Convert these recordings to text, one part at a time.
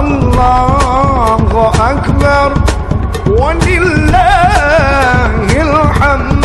الله أكبر ولله الحمد.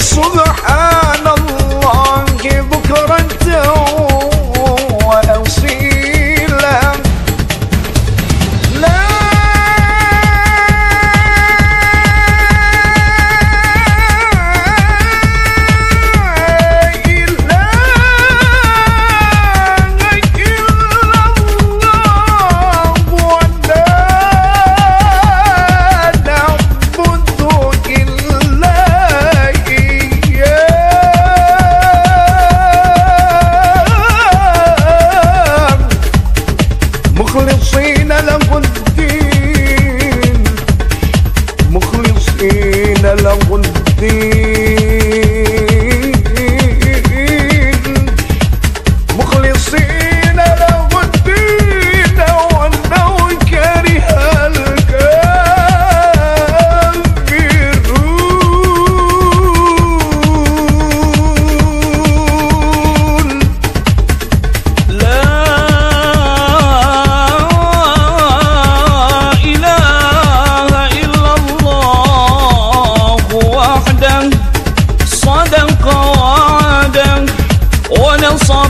وسبحان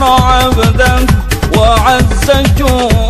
عبده وعز جوده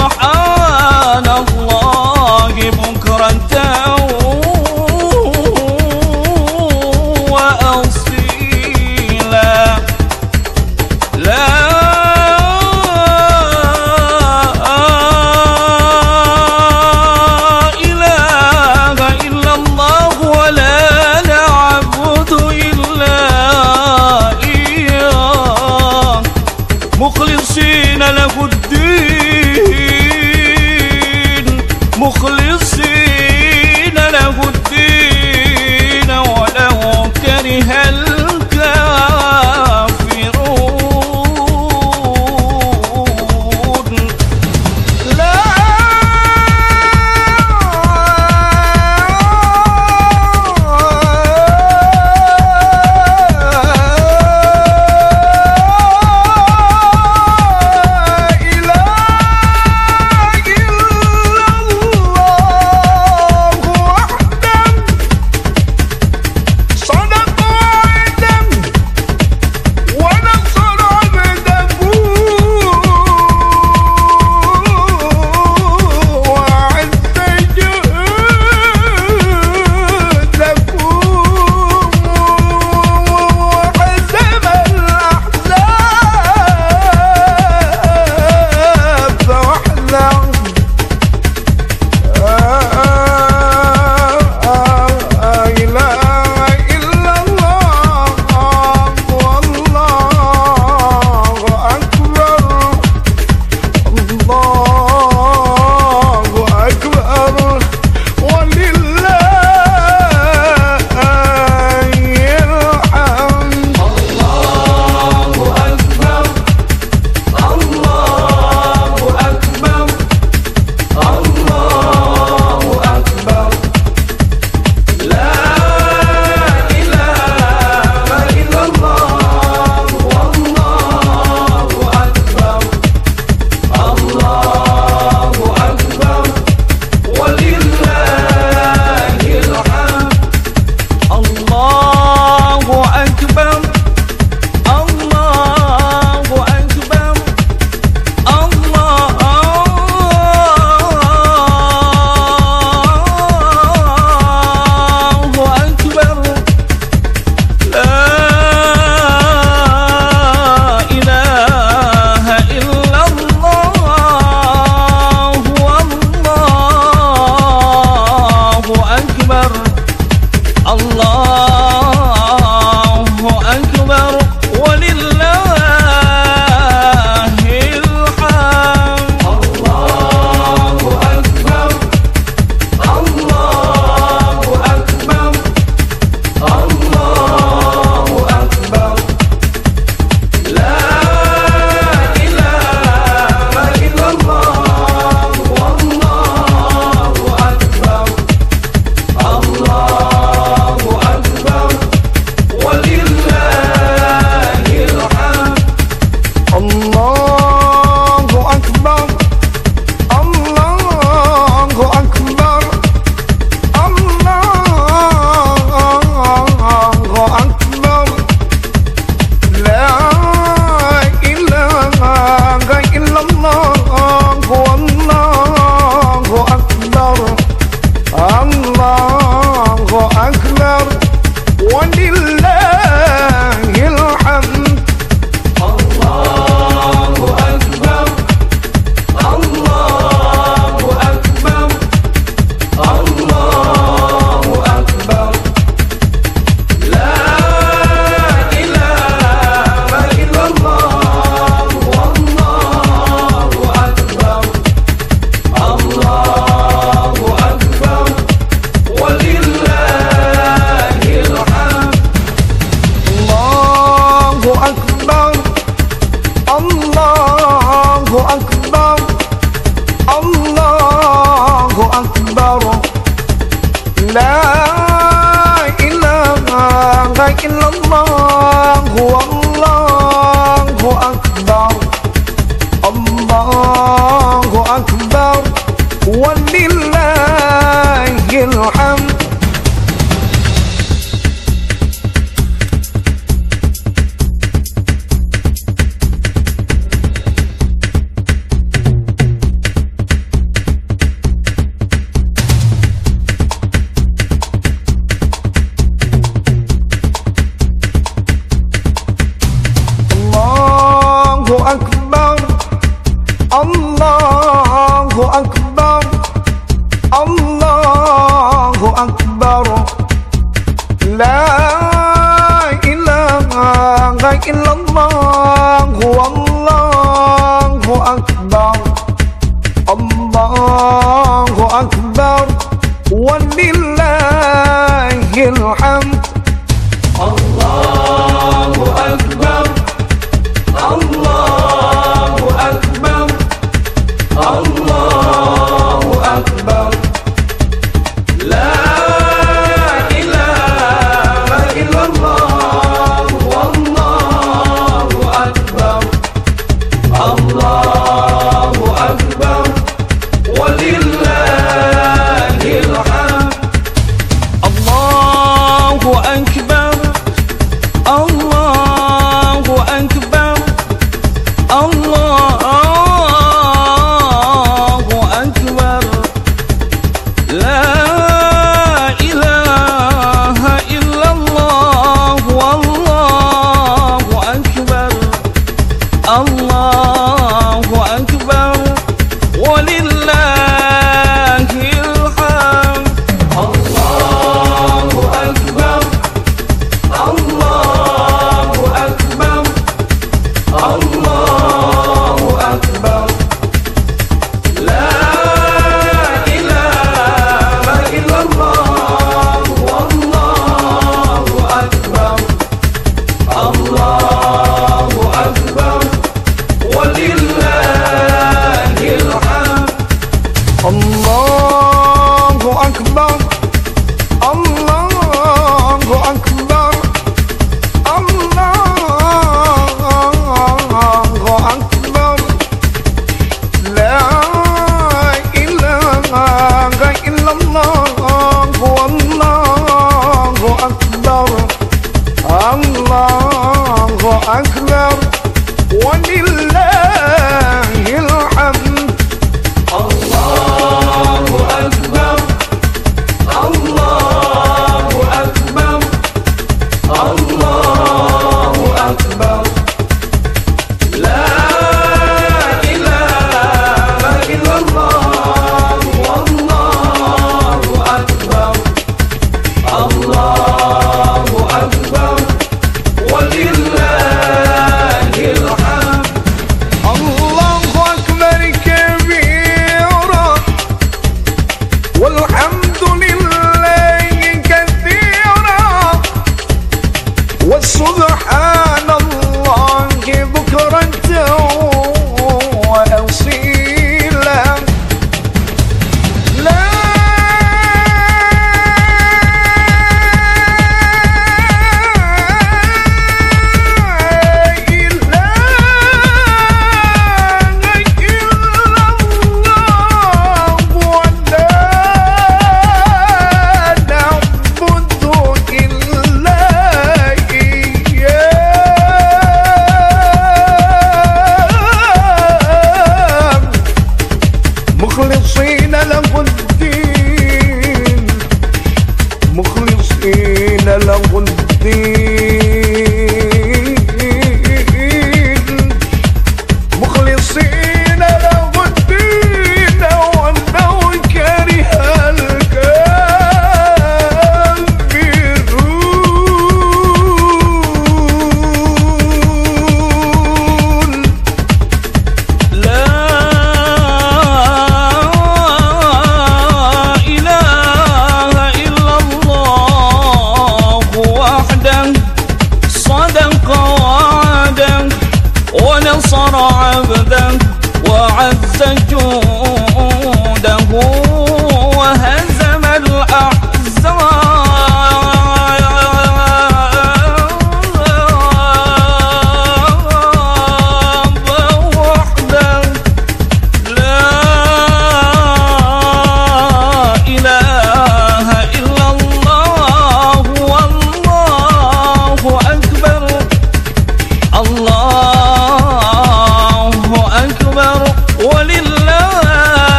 سبحان الله.